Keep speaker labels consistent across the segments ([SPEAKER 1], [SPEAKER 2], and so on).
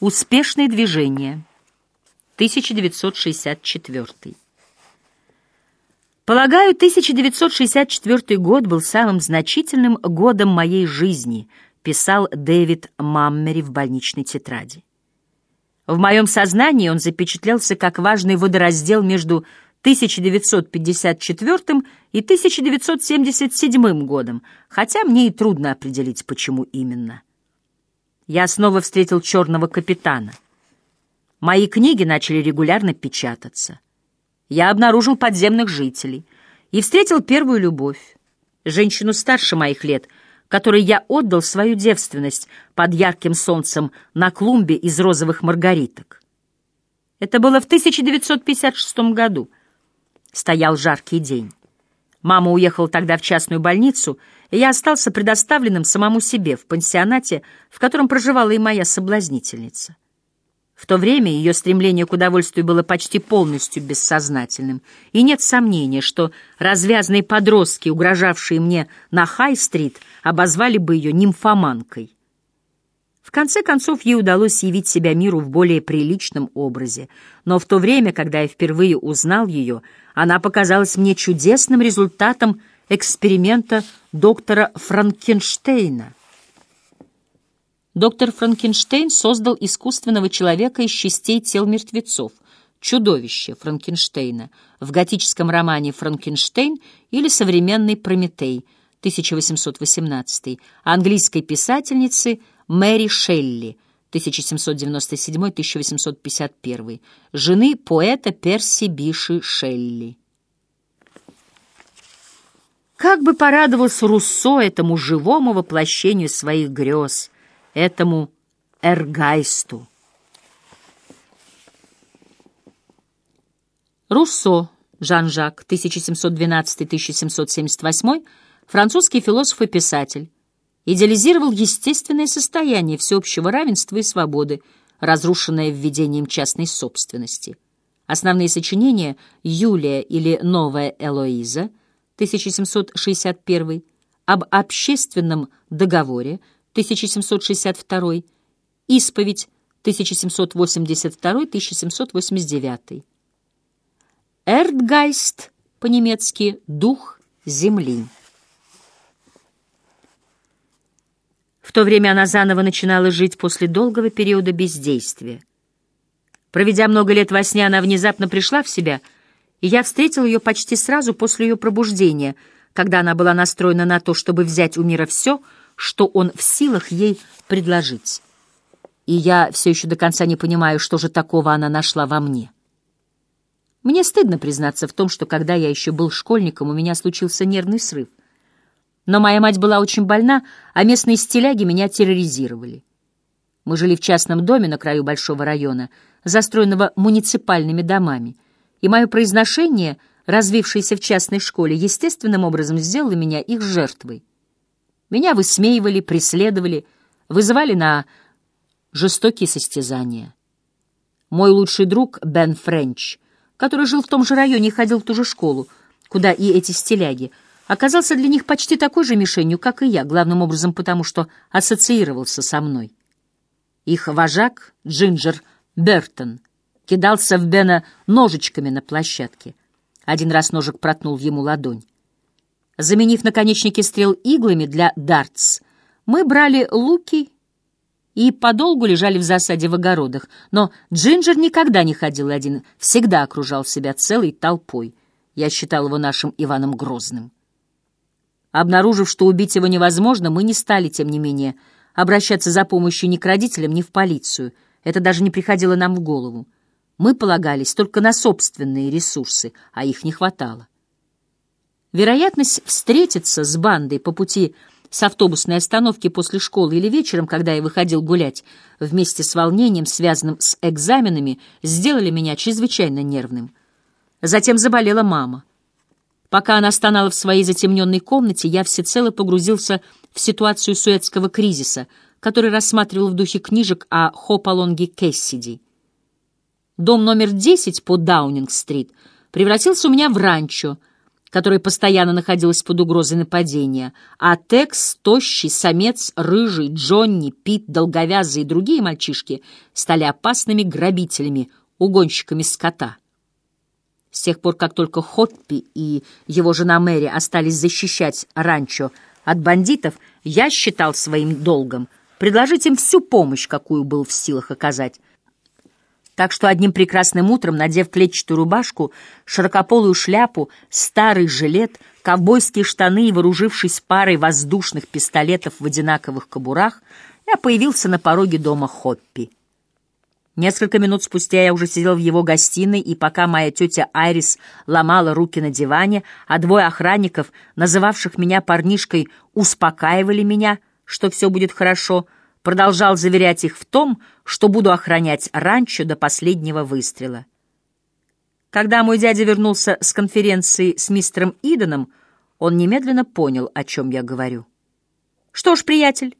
[SPEAKER 1] Успешные движения. 1964. Полагаю, 1964 год был самым значительным годом моей жизни, писал Дэвид Маммери в больничной тетради. В моем сознании он запечатлелся как важный водораздел между 1954 и 1977 годом, хотя мне и трудно определить, почему именно. Я снова встретил черного капитана. Мои книги начали регулярно печататься. Я обнаружил подземных жителей и встретил первую любовь, женщину старше моих лет, которой я отдал свою девственность под ярким солнцем на клумбе из розовых маргариток. Это было в 1956 году. Стоял жаркий день. Мама уехала тогда в частную больницу, и я остался предоставленным самому себе в пансионате, в котором проживала и моя соблазнительница. В то время ее стремление к удовольствию было почти полностью бессознательным, и нет сомнения, что развязные подростки, угрожавшие мне на Хай-стрит, обозвали бы ее нимфоманкой. В конце концов, ей удалось явить себя миру в более приличном образе, но в то время, когда я впервые узнал ее, она показалась мне чудесным результатом эксперимента доктора Франкенштейна. Доктор Франкенштейн создал искусственного человека из частей тел мертвецов, чудовище Франкенштейна, в готическом романе «Франкенштейн» или «Современный Прометей» 1818 английской писательницы Мэри Шелли 1797-1851, жены поэта Перси Биши Шелли. Как бы порадовался Руссо этому живому воплощению своих грез, этому эргайсту. Руссо, Жан-Жак, 1712-1778, французский философ и писатель, идеализировал естественное состояние всеобщего равенства и свободы, разрушенное введением частной собственности. Основные сочинения «Юлия» или «Новая Элоиза» 1761, об общественном договоре 1762, исповедь 1782-1789. Эрдгайст по-немецки «дух земли». В то время она заново начинала жить после долгого периода бездействия. Проведя много лет во сне, она внезапно пришла в себя — и я встретил ее почти сразу после ее пробуждения, когда она была настроена на то, чтобы взять у мира все, что он в силах ей предложить. И я все еще до конца не понимаю, что же такого она нашла во мне. Мне стыдно признаться в том, что когда я еще был школьником, у меня случился нервный срыв. Но моя мать была очень больна, а местные стиляги меня терроризировали. Мы жили в частном доме на краю большого района, застроенного муниципальными домами — и мое произношение, развившееся в частной школе, естественным образом сделало меня их жертвой. Меня высмеивали, преследовали, вызывали на жестокие состязания. Мой лучший друг Бен Френч, который жил в том же районе и ходил в ту же школу, куда и эти стиляги, оказался для них почти такой же мишенью, как и я, главным образом потому, что ассоциировался со мной. Их вожак, Джинджер Бертон, кидался в Бена ножичками на площадке. Один раз ножик проткнул ему ладонь. Заменив наконечники стрел иглами для дартс, мы брали луки и подолгу лежали в засаде в огородах, но Джинджер никогда не ходил один, всегда окружал себя целой толпой. Я считал его нашим Иваном Грозным. Обнаружив, что убить его невозможно, мы не стали, тем не менее, обращаться за помощью ни к родителям, ни в полицию. Это даже не приходило нам в голову. Мы полагались только на собственные ресурсы, а их не хватало. Вероятность встретиться с бандой по пути с автобусной остановки после школы или вечером, когда я выходил гулять, вместе с волнением, связанным с экзаменами, сделали меня чрезвычайно нервным. Затем заболела мама. Пока она стонала в своей затемненной комнате, я всецело погрузился в ситуацию суэцкого кризиса, который рассматривал в духе книжек о Хопалонге Кессиди. Дом номер 10 по Даунинг-стрит превратился у меня в ранчо, которая постоянно находилась под угрозой нападения, а Текс, Тощий, Самец, Рыжий, Джонни, Пит, Долговязый и другие мальчишки стали опасными грабителями, угонщиками скота. С тех пор, как только Хоппи и его жена Мэри остались защищать ранчо от бандитов, я считал своим долгом предложить им всю помощь, какую был в силах оказать, так что одним прекрасным утром, надев клетчатую рубашку, широкополую шляпу, старый жилет, ковбойские штаны и вооружившись парой воздушных пистолетов в одинаковых кобурах, я появился на пороге дома Хоппи. Несколько минут спустя я уже сидел в его гостиной, и пока моя тетя Айрис ломала руки на диване, а двое охранников, называвших меня парнишкой, успокаивали меня, что все будет хорошо — продолжал заверять их в том, что буду охранять ранчо до последнего выстрела. Когда мой дядя вернулся с конференции с мистером Иденом, он немедленно понял, о чем я говорю. «Что ж, приятель?»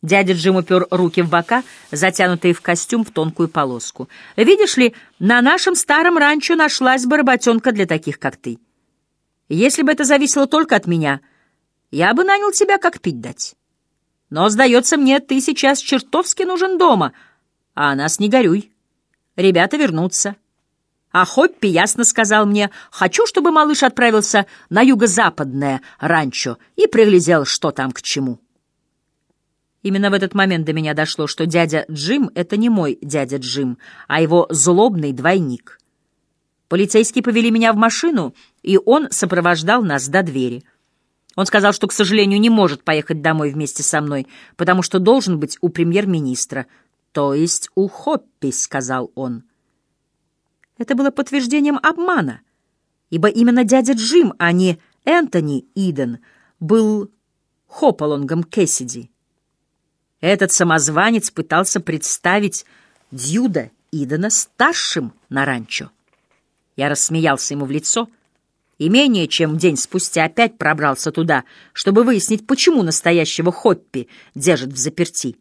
[SPEAKER 1] Дядя Джим упер руки в бока, затянутые в костюм в тонкую полоску. «Видишь ли, на нашем старом ранчо нашлась бы работенка для таких, как ты. Если бы это зависело только от меня, я бы нанял тебя как пить дать». Но, сдается мне, ты сейчас чертовски нужен дома, а нас не горюй. Ребята вернутся. А Хоппи ясно сказал мне, хочу, чтобы малыш отправился на юго-западное ранчо и приглядел, что там к чему. Именно в этот момент до меня дошло, что дядя Джим — это не мой дядя Джим, а его злобный двойник. Полицейские повели меня в машину, и он сопровождал нас до двери — он сказал, что, к сожалению, не может поехать домой вместе со мной, потому что должен быть у премьер-министра. То есть у Хоппи, сказал он. Это было подтверждением обмана, ибо именно дядя Джим, а не Энтони Иден, был Хопалонгом Кэссиди. Этот самозванец пытался представить Дьюда Идена старшим на ранчо. Я рассмеялся ему в лицо — и менее чем день спустя опять пробрался туда, чтобы выяснить, почему настоящего Хоппи держат в заперти.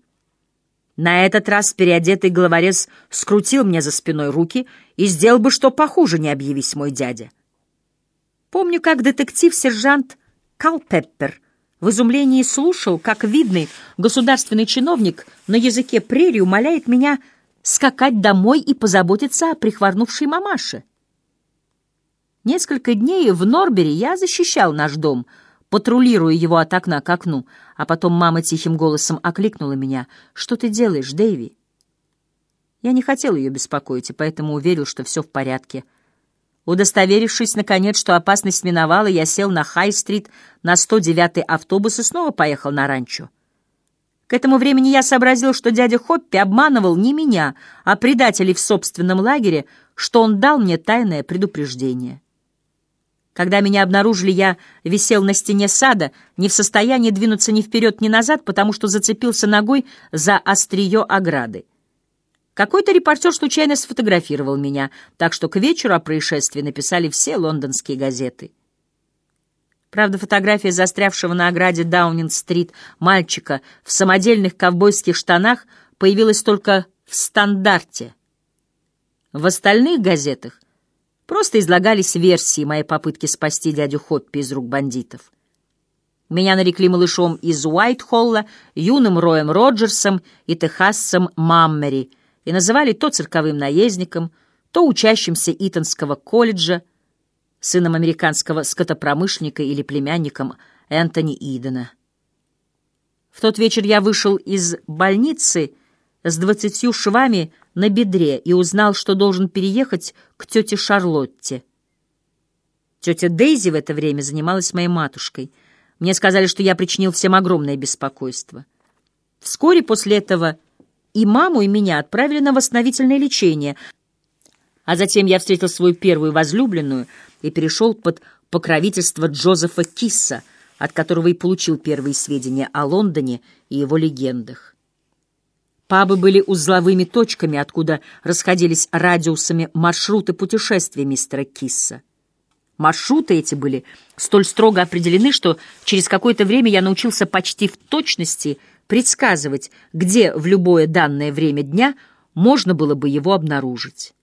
[SPEAKER 1] На этот раз переодетый головорез скрутил мне за спиной руки и сделал бы что похуже, не объявись мой дядя. Помню, как детектив-сержант Калпеппер в изумлении слушал, как видный государственный чиновник на языке прерии умоляет меня скакать домой и позаботиться о прихворнувшей мамаше. Несколько дней в Норбере я защищал наш дом, патрулируя его от окна к окну, а потом мама тихим голосом окликнула меня. «Что ты делаешь, Дэйви?» Я не хотел ее беспокоить, и поэтому уверил, что все в порядке. Удостоверившись, наконец, что опасность миновала, я сел на Хай-стрит на 109-й автобус и снова поехал на ранчо. К этому времени я сообразил, что дядя Хоппи обманывал не меня, а предателей в собственном лагере, что он дал мне тайное предупреждение. Когда меня обнаружили, я висел на стене сада, не в состоянии двинуться ни вперед, ни назад, потому что зацепился ногой за острие ограды. Какой-то репортер случайно сфотографировал меня, так что к вечеру о происшествии написали все лондонские газеты. Правда, фотография застрявшего на ограде Даунинг-стрит мальчика в самодельных ковбойских штанах появилась только в «Стандарте». В остальных газетах Просто излагались версии моей попытки спасти дядю Хоппи из рук бандитов. Меня нарекли малышом из Уайтхолла, юным Роем Роджерсом и техасцем Маммери и называли то цирковым наездником, то учащимся Итонского колледжа, сыном американского скотопромышленника или племянником Энтони Идена. В тот вечер я вышел из больницы с двадцатью швами на бедре и узнал, что должен переехать к тете Шарлотте. Тетя Дейзи в это время занималась моей матушкой. Мне сказали, что я причинил всем огромное беспокойство. Вскоре после этого и маму, и меня отправили на восстановительное лечение, а затем я встретил свою первую возлюбленную и перешел под покровительство Джозефа Кисса, от которого и получил первые сведения о Лондоне и его легендах. Пабы были узловыми точками, откуда расходились радиусами маршруты путешествия мистера Кисса. Маршруты эти были столь строго определены, что через какое-то время я научился почти в точности предсказывать, где в любое данное время дня можно было бы его обнаружить.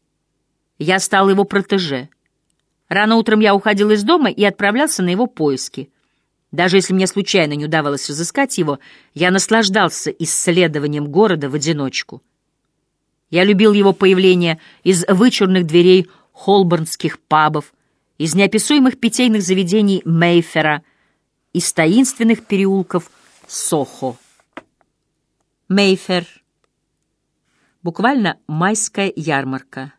[SPEAKER 1] Я стал его протеже. Рано утром я уходил из дома и отправлялся на его поиски. Даже если мне случайно не удавалось разыскать его, я наслаждался исследованием города в одиночку. Я любил его появление из вычурных дверей холборнских пабов, из неописуемых питейных заведений Мейфера, из таинственных переулков Сохо. Мейфер. Буквально майская ярмарка.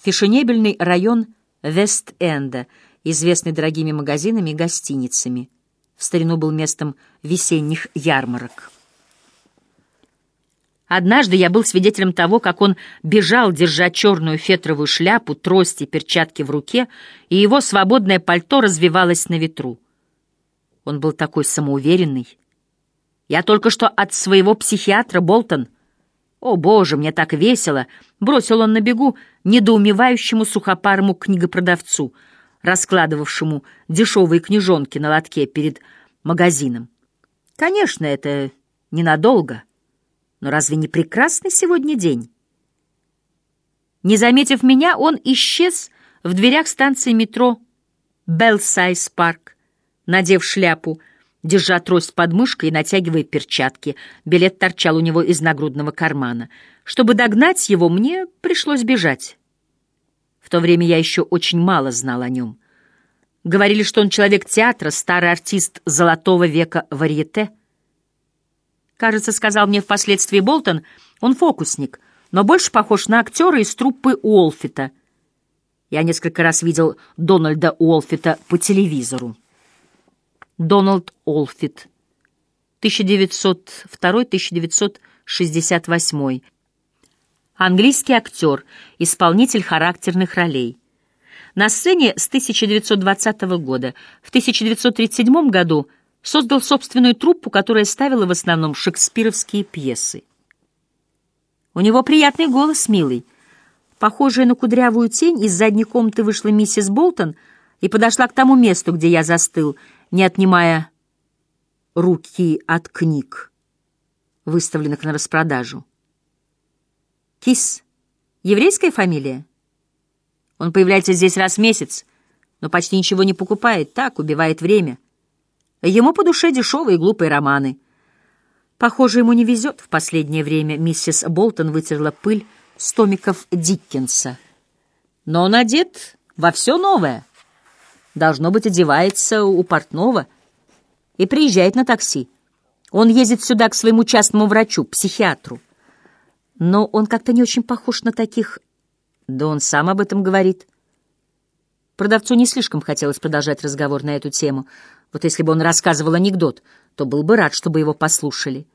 [SPEAKER 1] Фешенебельный район Вест-Энда — известный дорогими магазинами и гостиницами. В старину был местом весенних ярмарок. Однажды я был свидетелем того, как он бежал, держа черную фетровую шляпу, трости, перчатки в руке, и его свободное пальто развивалось на ветру. Он был такой самоуверенный. Я только что от своего психиатра, Болтон. О, боже, мне так весело! Бросил он на бегу недоумевающему сухопарому книгопродавцу — раскладывавшему дешевые книжонки на лотке перед магазином. Конечно, это ненадолго, но разве не прекрасный сегодня день? Не заметив меня, он исчез в дверях станции метро Белсайз Парк, надев шляпу, держа трость под мышкой и натягивая перчатки. Билет торчал у него из нагрудного кармана. Чтобы догнать его, мне пришлось бежать. В то время я еще очень мало знал о нем. Говорили, что он человек театра, старый артист золотого века варьете. Кажется, сказал мне впоследствии Болтон, он фокусник, но больше похож на актера из труппы Уолфита. Я несколько раз видел Дональда Уолфита по телевизору. Дональд Уолфит, 1902-1968 английский актер, исполнитель характерных ролей. На сцене с 1920 года. В 1937 году создал собственную труппу, которая ставила в основном шекспировские пьесы. У него приятный голос, милый. Похожая на кудрявую тень, из задней комнаты вышла миссис Болтон и подошла к тому месту, где я застыл, не отнимая руки от книг, выставленных на распродажу. Кис. Еврейская фамилия? Он появляется здесь раз в месяц, но почти ничего не покупает, так, убивает время. Ему по душе дешевые глупые романы. Похоже, ему не везет в последнее время. Миссис Болтон вытерла пыль с томиков Диккенса. Но он одет во все новое. Должно быть, одевается у портного и приезжает на такси. Он ездит сюда к своему частному врачу, психиатру но он как-то не очень похож на таких. Да он сам об этом говорит. Продавцу не слишком хотелось продолжать разговор на эту тему. Вот если бы он рассказывал анекдот, то был бы рад, чтобы его послушали.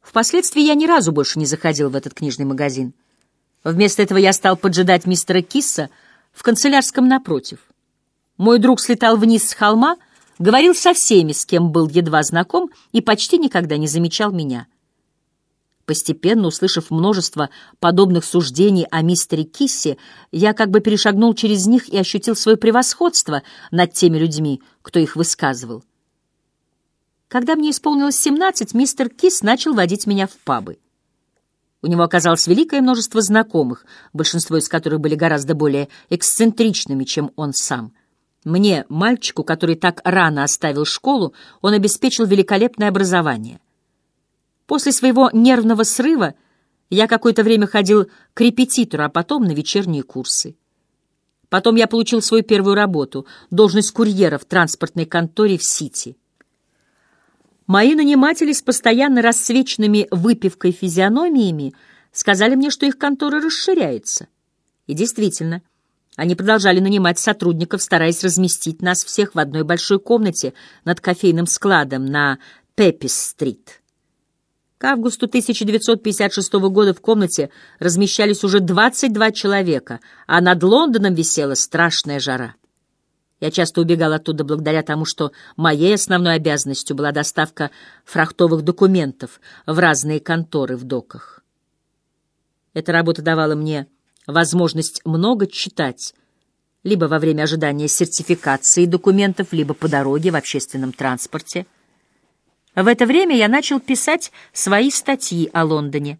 [SPEAKER 1] Впоследствии я ни разу больше не заходил в этот книжный магазин. Вместо этого я стал поджидать мистера Кисса в канцелярском напротив. Мой друг слетал вниз с холма, говорил со всеми, с кем был едва знаком, и почти никогда не замечал меня — Постепенно, услышав множество подобных суждений о мистере Киссе, я как бы перешагнул через них и ощутил свое превосходство над теми людьми, кто их высказывал. Когда мне исполнилось семнадцать, мистер Кис начал водить меня в пабы. У него оказалось великое множество знакомых, большинство из которых были гораздо более эксцентричными, чем он сам. Мне, мальчику, который так рано оставил школу, он обеспечил великолепное образование — После своего нервного срыва я какое-то время ходил к репетитору, а потом на вечерние курсы. Потом я получил свою первую работу, должность курьера в транспортной конторе в Сити. Мои наниматели с постоянно рассвеченными выпивкой физиономиями сказали мне, что их контора расширяется. И действительно, они продолжали нанимать сотрудников, стараясь разместить нас всех в одной большой комнате над кофейным складом на Пеппис-стрит. К августу 1956 года в комнате размещались уже 22 человека, а над Лондоном висела страшная жара. Я часто убегал оттуда благодаря тому, что моей основной обязанностью была доставка фрахтовых документов в разные конторы в доках. Эта работа давала мне возможность много читать, либо во время ожидания сертификации документов, либо по дороге в общественном транспорте — в это время я начал писать свои статьи о Лондоне.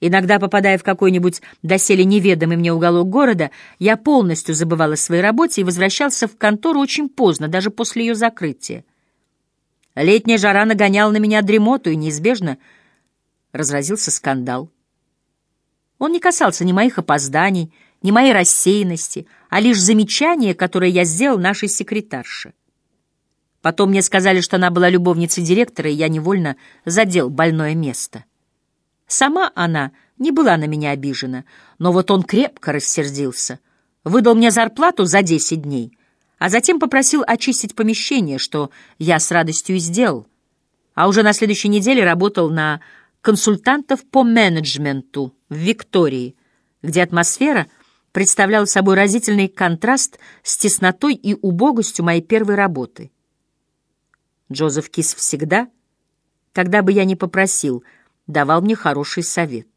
[SPEAKER 1] Иногда, попадая в какой-нибудь доселе неведомый мне уголок города, я полностью забывал о своей работе и возвращался в контору очень поздно, даже после ее закрытия. Летняя жара нагоняла на меня дремоту, и неизбежно разразился скандал. Он не касался ни моих опозданий, ни моей рассеянности, а лишь замечания, которое я сделал нашей секретарше. Потом мне сказали, что она была любовницей директора, и я невольно задел больное место. Сама она не была на меня обижена, но вот он крепко рассердился, выдал мне зарплату за десять дней, а затем попросил очистить помещение, что я с радостью и сделал, а уже на следующей неделе работал на консультантов по менеджменту в Виктории, где атмосфера представляла собой разительный контраст с теснотой и убогостью моей первой работы. Джозеф Кис всегда, когда бы я ни попросил — давал мне хороший совет.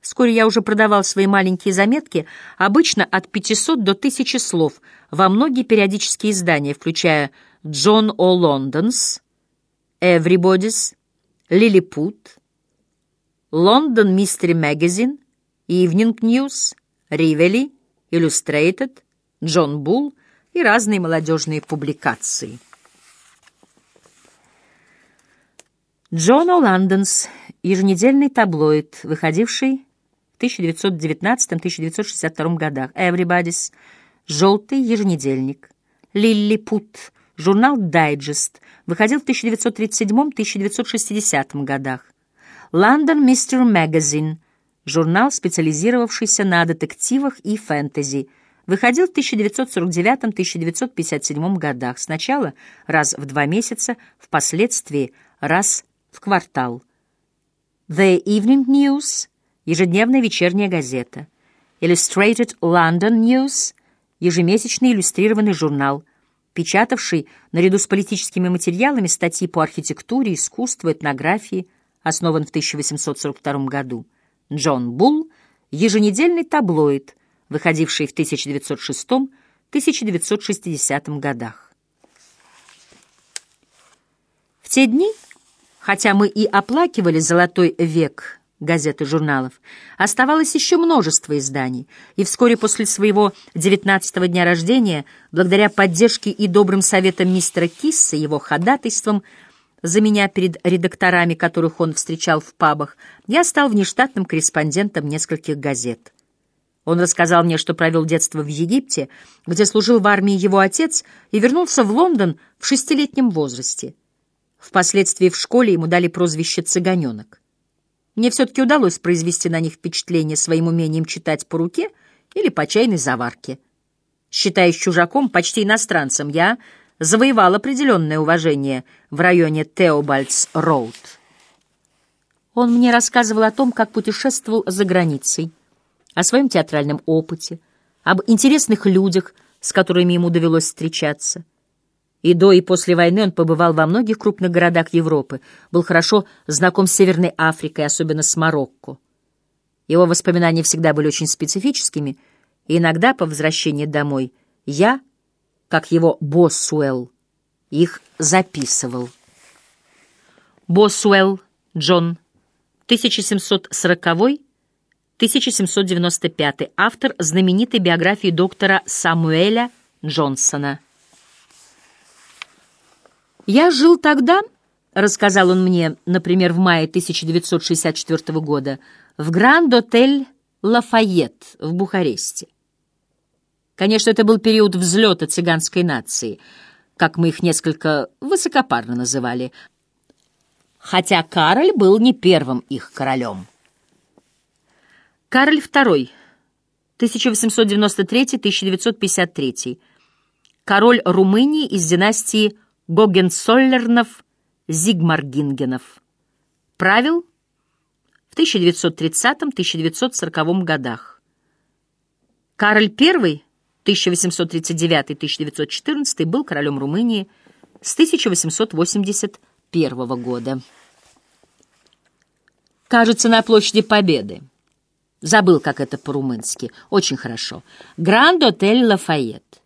[SPEAKER 1] Вскоре я уже продавал свои маленькие заметки, обычно от 500 до 1000 слов, во многие периодические издания, включая «Джон О. Лондонс», «Everybody's», «Лилипут», «Лондон Мистери Магазин», «Evening News», «Ривели», «Illustrated», «Джон Булл» и разные молодежные публикации. Джон О'Ланденс, еженедельный таблоид, выходивший в 1919-1962 годах. Everybody's, желтый еженедельник. Лилли Пут, журнал Дайджест, выходил в 1937-1960 годах. London Mystery Magazine, журнал, специализировавшийся на детективах и фэнтези, выходил в 1949-1957 годах, сначала раз в два месяца, впоследствии раз в в квартал. The Evening News — ежедневная вечерняя газета. Illustrated London News — ежемесячный иллюстрированный журнал, печатавший наряду с политическими материалами статьи по архитектуре, искусству, этнографии, основан в 1842 году. Джон Булл — еженедельный таблоид, выходивший в 1906-1960 годах. В те дни Хотя мы и оплакивали «Золотой век» газет и журналов, оставалось еще множество изданий, и вскоре после своего девятнадцатого дня рождения, благодаря поддержке и добрым советам мистера Кисса, его ходатайством за меня перед редакторами, которых он встречал в пабах, я стал внештатным корреспондентом нескольких газет. Он рассказал мне, что провел детство в Египте, где служил в армии его отец, и вернулся в Лондон в шестилетнем возрасте. Впоследствии в школе ему дали прозвище «цыганенок». Мне все-таки удалось произвести на них впечатление своим умением читать по руке или по чайной заварке. Считаясь чужаком, почти иностранцем, я завоевал определенное уважение в районе Теобальдс-Роуд. Он мне рассказывал о том, как путешествовал за границей, о своем театральном опыте, об интересных людях, с которыми ему довелось встречаться — и до, и после войны он побывал во многих крупных городах Европы, был хорошо знаком с Северной Африкой, особенно с Марокко. Его воспоминания всегда были очень специфическими, и иногда по возвращении домой я, как его Босуэлл, их записывал. Босуэлл Джон, 1740-1795, автор знаменитой биографии доктора Самуэля Джонсона. «Я жил тогда», — рассказал он мне, например, в мае 1964 года, в Гранд-отель «Лафайет» в Бухаресте. Конечно, это был период взлета цыганской нации, как мы их несколько высокопарно называли, хотя Кароль был не первым их королем. Кароль II, 1893-1953, король Румынии из династии Гогенцоллернов-Зигмаргингенов. Правил в 1930-1940 годах. Кароль I 1839-1914 был королем Румынии с 1881 года. Кажется, на площади Победы. Забыл, как это по-румынски. Очень хорошо. Гранд-отель Лафайет.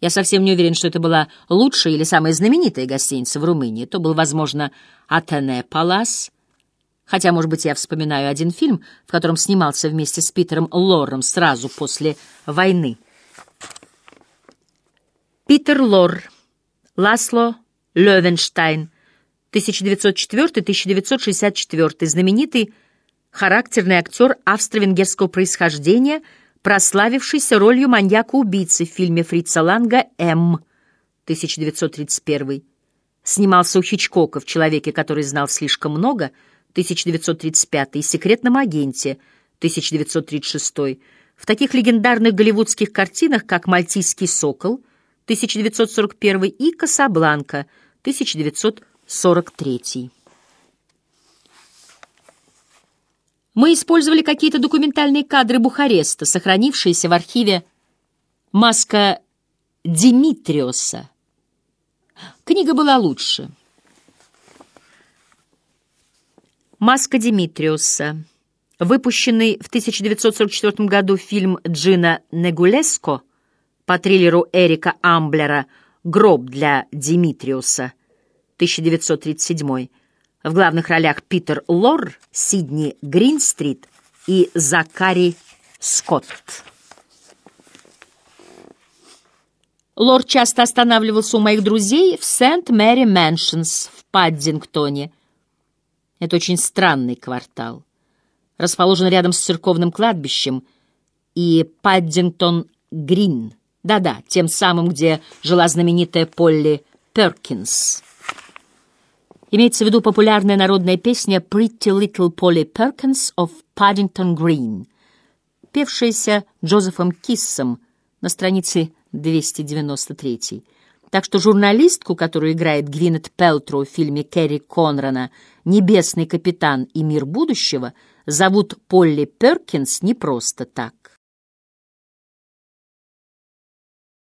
[SPEAKER 1] Я совсем не уверен, что это была лучшая или самая знаменитая гостиница в Румынии. То был, возможно, Атене Палас, Хотя, может быть, я вспоминаю один фильм, в котором снимался вместе с Питером Лорром сразу после войны. Питер Лор, Ласло Левенштайн, 1904-1964, знаменитый характерный актер австро-венгерского происхождения, прославившийся ролью маньяка-убийцы в фильме Фрица Ланга «М» 1931. Снимался у Хичкока в «Человеке, который знал слишком много» 1935 и «Секретном агенте» 1936. В таких легендарных голливудских картинах, как «Мальтийский сокол» 1941 и «Касабланка» 1943. Мы использовали какие-то документальные кадры Бухареста, сохранившиеся в архиве «Маска Димитриоса». Книга была лучше. «Маска Димитриоса». Выпущенный в 1944 году фильм Джина Негулеско по триллеру Эрика Амблера «Гроб для Димитриуса» 1937 в главных ролях Питер Лор, Сидни Гринстрит и Закари Скотт. Лор часто останавливался у моих друзей в Сент-Мэри Мэншнс в Паддингтоне. Это очень странный квартал. Расположен рядом с церковным кладбищем и Паддингтон-Грин — да-да, тем самым, где жила знаменитая Полли Перкинс. Имеется в виду популярная народная песня «Pretty Little Polly Perkins of Paddington Green», певшаяся Джозефом Киссом на странице 293. Так что журналистку, которую играет Гвинет Пелтроу в фильме Керри Конрана «Небесный капитан и мир будущего», зовут Полли Перкинс не просто так.